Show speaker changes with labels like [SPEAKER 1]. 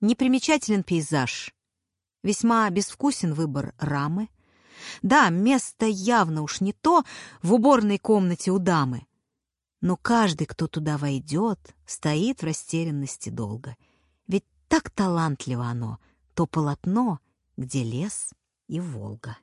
[SPEAKER 1] Непримечателен пейзаж. Весьма безвкусен выбор рамы. Да, место явно уж не то в уборной комнате у дамы. Но каждый, кто туда войдет, стоит в растерянности долго. Ведь так талантливо оно, то полотно, где лес и Волга.